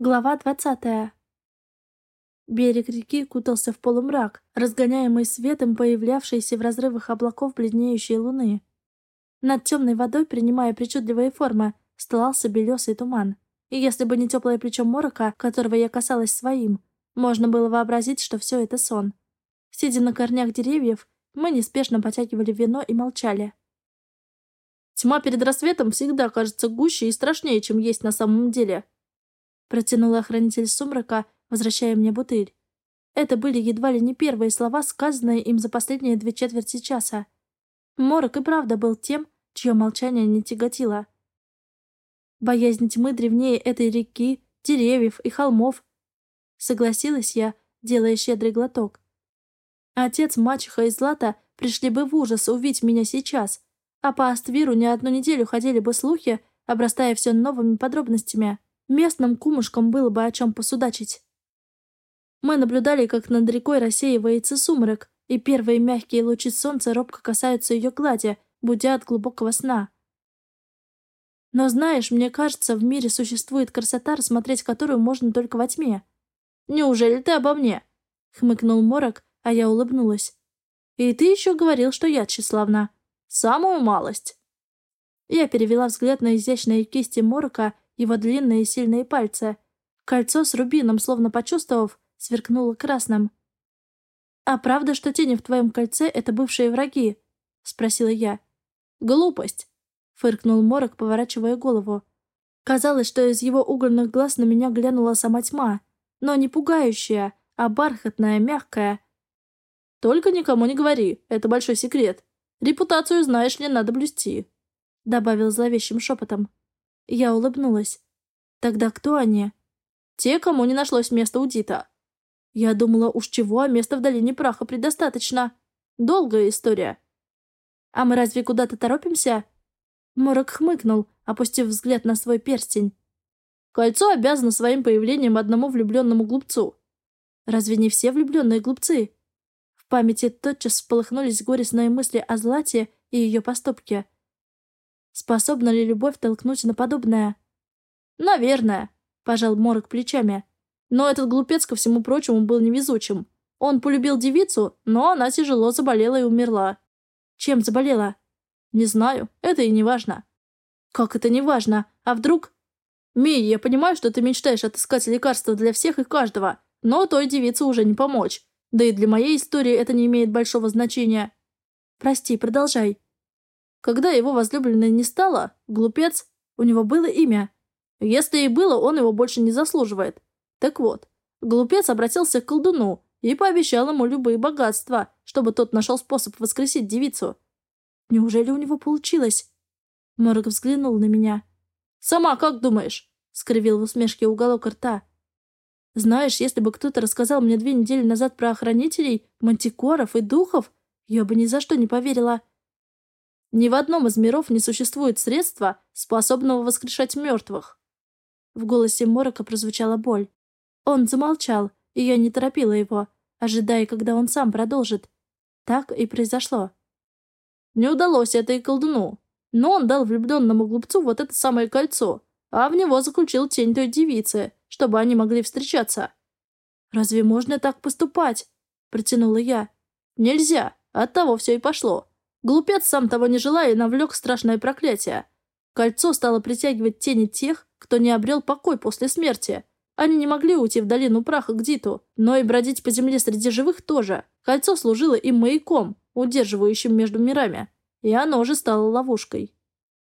Глава двадцатая. Берег реки кутался в полумрак, разгоняемый светом появлявшейся в разрывах облаков бледнеющей луны. Над темной водой, принимая причудливые формы, стлался белесый туман. И если бы не теплое плечо морока, которого я касалась своим, можно было вообразить, что все это сон. Сидя на корнях деревьев, мы неспешно потягивали вино и молчали. Тьма перед рассветом всегда кажется гуще и страшнее, чем есть на самом деле, Протянул охранитель сумрака, возвращая мне бутыль. Это были едва ли не первые слова, сказанные им за последние две четверти часа. Морок и правда был тем, чье молчание не тяготило. Боязнь тьмы древнее этой реки, деревьев и холмов. Согласилась я, делая щедрый глоток. Отец, мачеха и Злата пришли бы в ужас увидеть меня сейчас, а по Аствиру не одну неделю ходили бы слухи, обрастая все новыми подробностями. Местным кумушкам было бы о чем посудачить. Мы наблюдали, как над рекой рассеивается сумрак, и первые мягкие лучи солнца робко касаются ее глади, будя от глубокого сна. Но знаешь, мне кажется, в мире существует красота, рассмотреть которую можно только во тьме. «Неужели ты обо мне?» — хмыкнул Морок, а я улыбнулась. «И ты еще говорил, что я тщеславна. Самую малость». Я перевела взгляд на изящные кисти Морока его длинные сильные пальцы. Кольцо с рубином, словно почувствовав, сверкнуло красным. «А правда, что тени в твоем кольце — это бывшие враги?» — спросила я. «Глупость!» — фыркнул Морок, поворачивая голову. Казалось, что из его угольных глаз на меня глянула сама тьма, но не пугающая, а бархатная, мягкая. «Только никому не говори, это большой секрет. Репутацию, знаешь ли, надо блюсти», — добавил зловещим шепотом. Я улыбнулась. «Тогда кто они?» «Те, кому не нашлось места у Дита». Я думала, уж чего, а места в долине праха предостаточно. Долгая история. «А мы разве куда-то торопимся?» Морок хмыкнул, опустив взгляд на свой перстень. «Кольцо обязано своим появлением одному влюбленному глупцу». «Разве не все влюбленные глупцы?» В памяти тотчас всполыхнулись горестные мысли о Злате и ее поступке — Способна ли любовь толкнуть на подобное? «Наверное», — пожал Морок плечами. «Но этот глупец, ко всему прочему, был невезучим. Он полюбил девицу, но она тяжело заболела и умерла». «Чем заболела?» «Не знаю, это и не важно». «Как это не важно? А вдруг...» «Мия, я понимаю, что ты мечтаешь отыскать лекарства для всех и каждого, но той девице уже не помочь. Да и для моей истории это не имеет большого значения». «Прости, продолжай». Когда его возлюбленной не стало, глупец, у него было имя. Если и было, он его больше не заслуживает. Так вот, глупец обратился к колдуну и пообещал ему любые богатства, чтобы тот нашел способ воскресить девицу. Неужели у него получилось? Морок взглянул на меня. «Сама как думаешь?» — скривил в усмешке уголок рта. «Знаешь, если бы кто-то рассказал мне две недели назад про охранителей, мантикоров и духов, я бы ни за что не поверила. Ни в одном из миров не существует средства, способного воскрешать мертвых. В голосе Морока прозвучала боль. Он замолчал, и я не торопила его, ожидая, когда он сам продолжит. Так и произошло. Не удалось это и колдуну, но он дал влюбленному глупцу вот это самое кольцо, а в него заключил тень той девицы, чтобы они могли встречаться. «Разве можно так поступать?» — протянула я. «Нельзя, оттого все и пошло. Глупец, сам того не желая, навлек страшное проклятие. Кольцо стало притягивать тени тех, кто не обрел покой после смерти. Они не могли уйти в долину праха к Диту, но и бродить по земле среди живых тоже. Кольцо служило им маяком, удерживающим между мирами. И оно же стало ловушкой.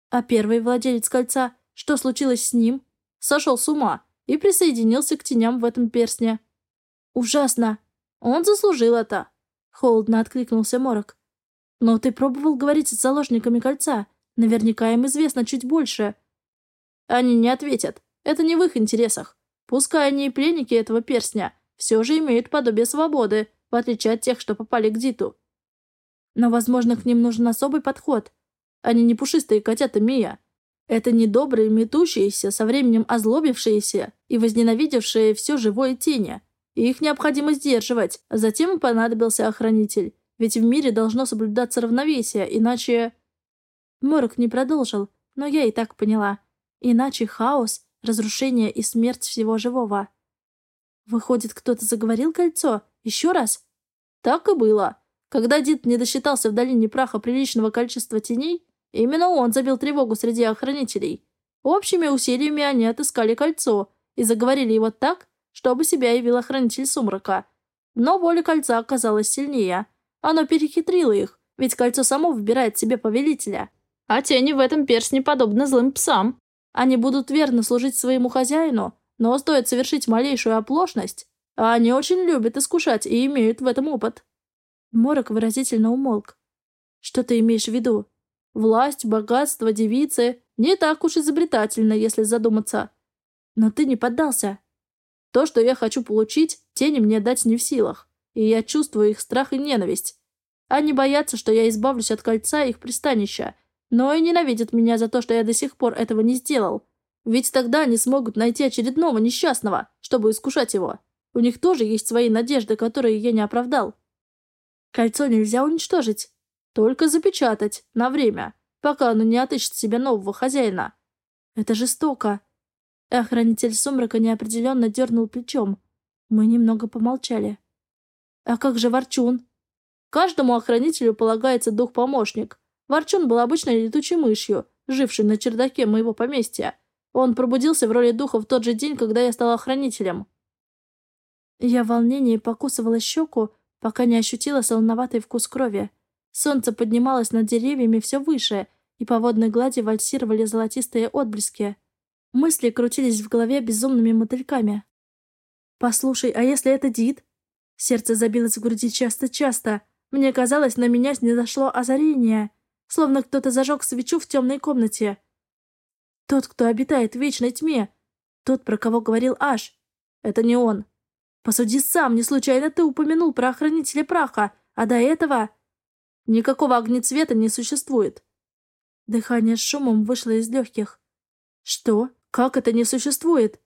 А первый владелец кольца, что случилось с ним? Сошел с ума и присоединился к теням в этом перстне. Ужасно. Он заслужил это. Холодно откликнулся Морок. Но ты пробовал говорить с заложниками кольца. Наверняка им известно чуть больше. Они не ответят. Это не в их интересах. Пускай они и пленники этого перстня, все же имеют подобие свободы, в отличие от тех, что попали к Диту. Но, возможно, к ним нужен особый подход. Они не пушистые котята Мия. Это недобрые, метущиеся, со временем озлобившиеся и возненавидевшие все живое тени. Их необходимо сдерживать, а затем понадобился охранитель. Ведь в мире должно соблюдаться равновесие, иначе... Морок не продолжил, но я и так поняла. Иначе хаос, разрушение и смерть всего живого. Выходит, кто-то заговорил кольцо? Еще раз? Так и было. Когда Дид не досчитался в долине праха приличного количества теней, именно он забил тревогу среди охранителей. Общими усилиями они отыскали кольцо и заговорили его так, чтобы себя явил охранитель сумрака. Но воля кольца оказалась сильнее. Оно перехитрило их, ведь кольцо само выбирает себе повелителя. А тени в этом перстне подобны злым псам. Они будут верно служить своему хозяину, но стоит совершить малейшую оплошность, а они очень любят искушать и имеют в этом опыт. Морок выразительно умолк. Что ты имеешь в виду? Власть, богатство, девицы. Не так уж изобретательно, если задуматься. Но ты не поддался. То, что я хочу получить, тени мне дать не в силах. И я чувствую их страх и ненависть. Они боятся, что я избавлюсь от кольца их пристанища, но и ненавидят меня за то, что я до сих пор этого не сделал. Ведь тогда они смогут найти очередного несчастного, чтобы искушать его. У них тоже есть свои надежды, которые я не оправдал. Кольцо нельзя уничтожить. Только запечатать, на время, пока оно не отыщет себе нового хозяина. Это жестоко. Охранитель сумрака неопределенно дернул плечом. Мы немного помолчали. А как же Ворчун? Каждому охранителю полагается дух-помощник. Ворчун был обычной летучей мышью, жившей на чердаке моего поместья. Он пробудился в роли духа в тот же день, когда я стал охранителем. Я в волнении покусывала щеку, пока не ощутила солоноватый вкус крови. Солнце поднималось над деревьями все выше, и по водной глади вальсировали золотистые отблески. Мысли крутились в голове безумными мотыльками. «Послушай, а если это Дид?» Сердце забилось в груди часто-часто. Мне казалось, на меня снизошло озарение, словно кто-то зажег свечу в темной комнате. Тот, кто обитает в вечной тьме. Тот, про кого говорил Аш. Это не он. Посуди сам, не случайно ты упомянул про охранителя праха, а до этого... Никакого огнецвета не существует. Дыхание с шумом вышло из легких. Что? Как это не существует?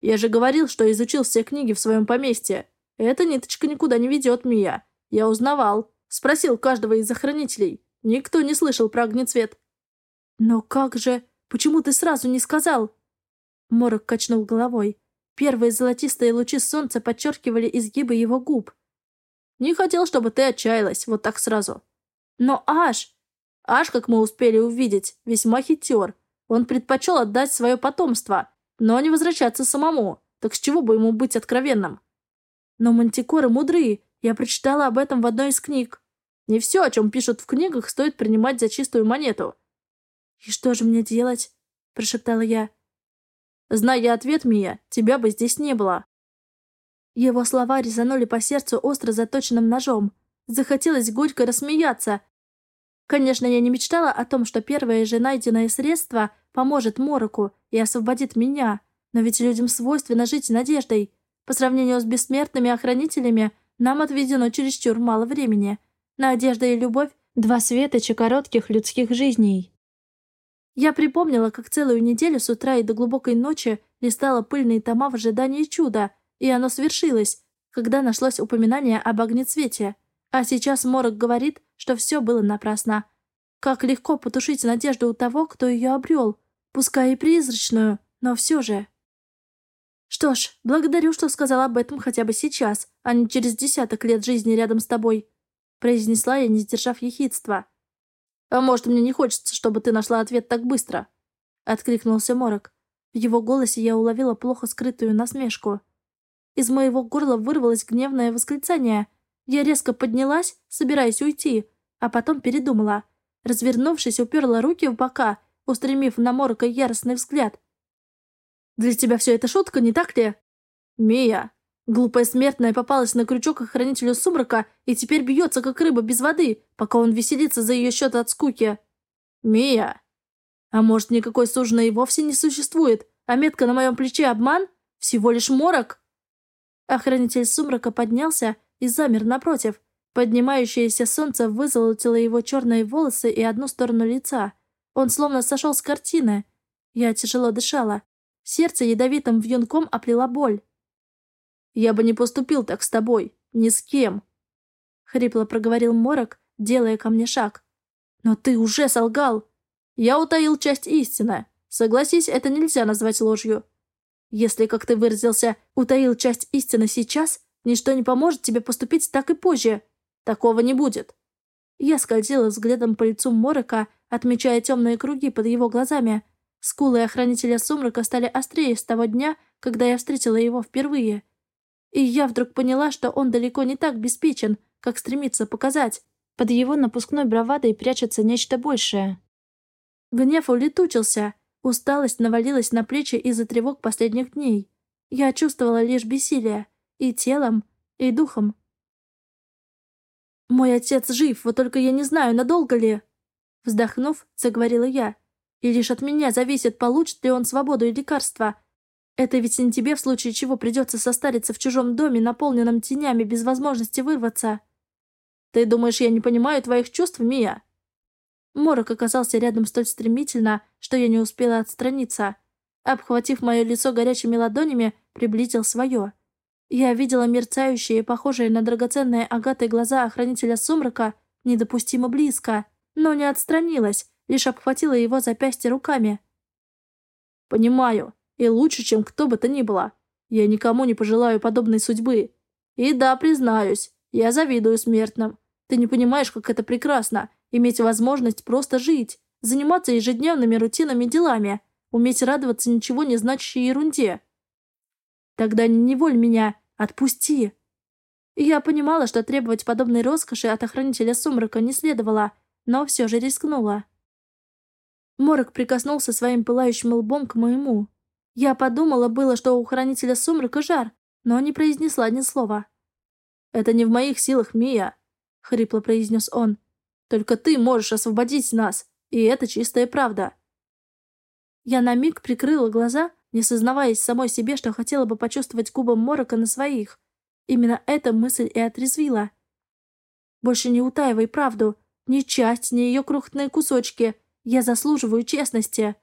Я же говорил, что изучил все книги в своем поместье. Эта ниточка никуда не ведет, Мия. Я узнавал. Спросил каждого из охранителей. Никто не слышал про огнецвет. Но как же... Почему ты сразу не сказал?» Морок качнул головой. Первые золотистые лучи солнца подчеркивали изгибы его губ. «Не хотел, чтобы ты отчаялась, вот так сразу». «Но Аш...» «Аш, как мы успели увидеть, весьма хитер. Он предпочел отдать свое потомство, но не возвращаться самому. Так с чего бы ему быть откровенным?» «Но мантикоры мудрые. Я прочитала об этом в одной из книг». «Не все, о чем пишут в книгах, стоит принимать за чистую монету. «И что же мне делать?» – прошептала я. «Зная ответ, Мия, тебя бы здесь не было». Его слова резанули по сердцу остро заточенным ножом. Захотелось горько рассмеяться. Конечно, я не мечтала о том, что первое же найденное средство поможет Мороку и освободит меня. Но ведь людям свойственно жить надеждой. По сравнению с бессмертными охранителями, нам отведено чересчур мало времени. Надежда и любовь — два светоча коротких людских жизней. Я припомнила, как целую неделю с утра и до глубокой ночи листала пыльные тома в ожидании чуда, и оно свершилось, когда нашлось упоминание об огнецвете. А сейчас Морок говорит, что все было напрасно. Как легко потушить надежду у того, кто ее обрел, пускай и призрачную, но все же. Что ж, благодарю, что сказал об этом хотя бы сейчас, а не через десяток лет жизни рядом с тобой, произнесла я, не сдержав ехидства. «А может, мне не хочется, чтобы ты нашла ответ так быстро?» Откликнулся Морок. В его голосе я уловила плохо скрытую насмешку. Из моего горла вырвалось гневное восклицание. Я резко поднялась, собираясь уйти, а потом передумала. Развернувшись, уперла руки в бока, устремив на Морока яростный взгляд. «Для тебя все это шутка, не так ли?» «Мия, Глупая смертная попалась на крючок охранителю сумрака и теперь бьется, как рыба без воды, пока он веселится за ее счет от скуки. Мия! А может, никакой суженой и вовсе не существует, а метка на моем плече обман? Всего лишь морок? Охранитель сумрака поднялся и замер напротив. Поднимающееся солнце вызолотило его черные волосы и одну сторону лица. Он словно сошел с картины. Я тяжело дышала. Сердце ядовитым вьюнком оплела боль. Я бы не поступил так с тобой. Ни с кем. Хрипло проговорил Морок, делая ко мне шаг. Но ты уже солгал. Я утаил часть истины. Согласись, это нельзя назвать ложью. Если, как ты выразился, утаил часть истины сейчас, ничто не поможет тебе поступить так и позже. Такого не будет. Я скользила взглядом по лицу Морока, отмечая темные круги под его глазами. Скулы охранителя сумрака стали острее с того дня, когда я встретила его впервые. И я вдруг поняла, что он далеко не так беспечен, как стремится показать. Под его напускной бравадой прячется нечто большее. Гнев улетучился, усталость навалилась на плечи из-за тревог последних дней. Я чувствовала лишь бессилие. И телом, и духом. «Мой отец жив, вот только я не знаю, надолго ли...» Вздохнув, заговорила я. «И лишь от меня зависит, получит ли он свободу и лекарства. Это ведь не тебе в случае чего придется состариться в чужом доме, наполненном тенями, без возможности вырваться. Ты думаешь, я не понимаю твоих чувств, Мия?» Морок оказался рядом столь стремительно, что я не успела отстраниться. Обхватив мое лицо горячими ладонями, приблизил свое. Я видела мерцающие, похожие на драгоценные агатой глаза охранителя сумрака недопустимо близко, но не отстранилась, лишь обхватила его запястье руками. «Понимаю, и лучше, чем кто бы то ни было. Я никому не пожелаю подобной судьбы. И да, признаюсь, я завидую смертным. Ты не понимаешь, как это прекрасно, иметь возможность просто жить, заниматься ежедневными рутинными делами, уметь радоваться ничего не значащей ерунде. Тогда не неволь меня, отпусти. Я понимала, что требовать подобной роскоши от охранителя сумрака не следовало, но все же рискнула. Морок прикоснулся своим пылающим лбом к моему. Я подумала было, что у хранителя сумрака жар, но не произнесла ни слова. «Это не в моих силах, Мия», — хрипло произнес он. «Только ты можешь освободить нас, и это чистая правда». Я на миг прикрыла глаза, не сознаваясь самой себе, что хотела бы почувствовать губам Морока на своих. Именно эта мысль и отрезвила. «Больше не утаивай правду, ни часть, ни ее крохотные кусочки. Я заслуживаю честности».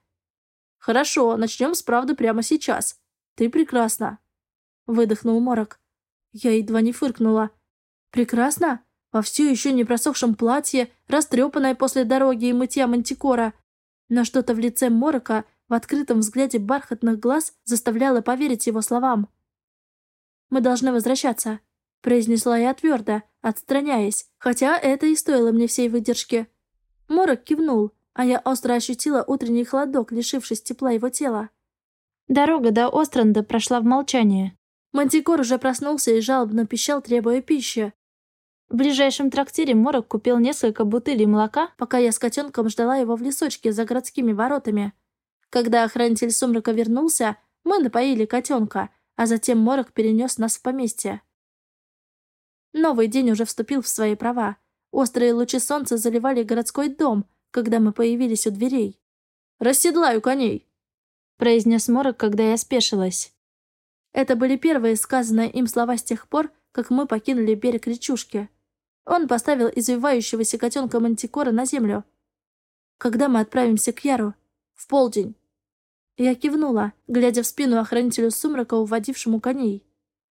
«Хорошо, начнем с правды прямо сейчас. Ты прекрасна», — выдохнул Морок. Я едва не фыркнула. «Прекрасно? Во все еще не просохшем платье, растрепанное после дороги и мытья мантикора. Но что-то в лице Морока, в открытом взгляде бархатных глаз, заставляло поверить его словам. «Мы должны возвращаться», — произнесла я твердо, отстраняясь, хотя это и стоило мне всей выдержки. Морок кивнул, а я остро ощутила утренний холодок, лишившись тепла его тела. Дорога до Остранда прошла в молчании. Мантикор уже проснулся и жалобно пищал, требуя пищи. В ближайшем трактире Морок купил несколько бутылей молока, пока я с котенком ждала его в лесочке за городскими воротами. Когда охранитель сумрака вернулся, мы напоили котенка, а затем Морок перенес нас в поместье. Новый день уже вступил в свои права. Острые лучи солнца заливали городской дом, когда мы появились у дверей. «Расседлаю коней!» — произнес Морок, когда я спешилась. Это были первые сказанные им слова с тех пор, как мы покинули берег речушки. Он поставил извивающегося котенка Мантикора на землю. «Когда мы отправимся к Яру?» «В полдень». Я кивнула, глядя в спину охранителю сумрака, уводившему коней.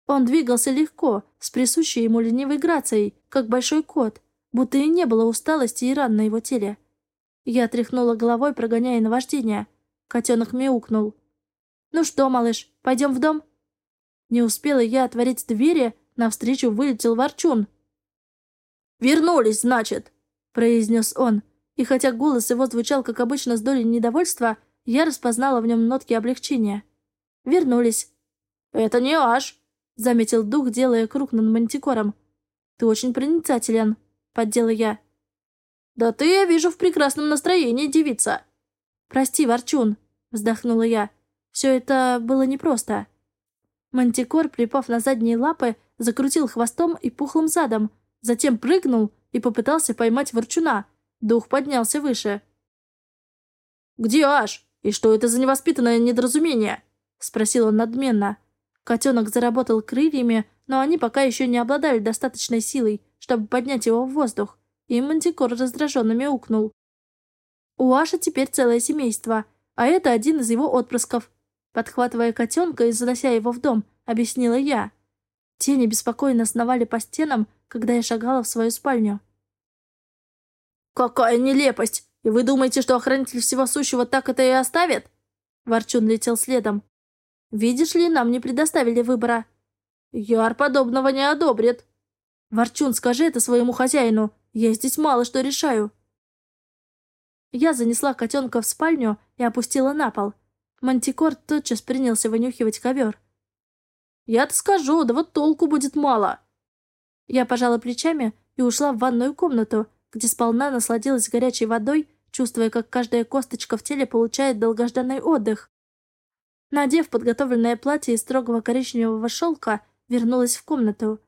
Он двигался легко, с присущей ему ленивой грацией, как большой кот, будто и не было усталости и ран на его теле. Я тряхнула головой, прогоняя наваждение. Котенок мяукнул. «Ну что, малыш, пойдем в дом?» Не успела я отворить двери, навстречу вылетел ворчун. «Вернулись, значит!» — произнес он. И хотя голос его звучал, как обычно, с долей недовольства, я распознала в нем нотки облегчения. «Вернулись». «Это не аж», — заметил дух, делая круг над мантикором. «Ты очень проницателен», — поддела я. «Да ты, я вижу, в прекрасном настроении, девица!» «Прости, Ворчун», — вздохнула я. «Все это было непросто». Мантикор, припав на задние лапы, закрутил хвостом и пухлым задом, затем прыгнул и попытался поймать Ворчуна. Дух поднялся выше. «Где Аш? И что это за невоспитанное недоразумение?» — спросил он надменно. Котенок заработал крыльями, но они пока еще не обладали достаточной силой, чтобы поднять его в воздух и Мантикор раздраженно мяукнул. У Аша теперь целое семейство, а это один из его отпрысков. Подхватывая котенка и занося его в дом, объяснила я. Тени беспокойно сновали по стенам, когда я шагала в свою спальню. «Какая нелепость! И вы думаете, что охранитель всего сущего так это и оставит?» Ворчун летел следом. Видишь ли, нам не предоставили выбора». «Яр подобного не одобрит». «Ворчун, скажи это своему хозяину. Я здесь мало что решаю». Я занесла котенка в спальню и опустила на пол. Мантикор тотчас принялся вынюхивать ковер. «Я-то скажу, да вот толку будет мало». Я пожала плечами и ушла в ванную комнату, где сполна насладилась горячей водой, чувствуя, как каждая косточка в теле получает долгожданный отдых. Надев подготовленное платье из строгого коричневого шелка, вернулась в комнату.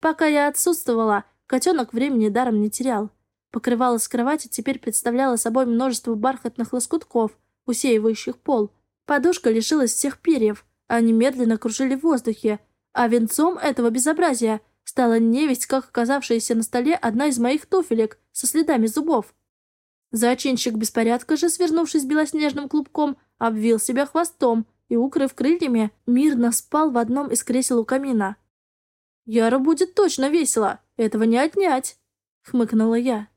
Пока я отсутствовала, котенок времени даром не терял. Покрывало с кровати теперь представляло собой множество бархатных лоскутков, усеивающих пол. Подушка лишилась всех перьев, они медленно кружили в воздухе, а венцом этого безобразия стала невесть, как оказавшаяся на столе одна из моих туфелек со следами зубов. Зачинщик беспорядка же, свернувшись белоснежным клубком, обвил себя хвостом и, укрыв крыльями, мирно спал в одном из кресел у камина. «Яра будет точно весело, этого не отнять», — хмыкнула я.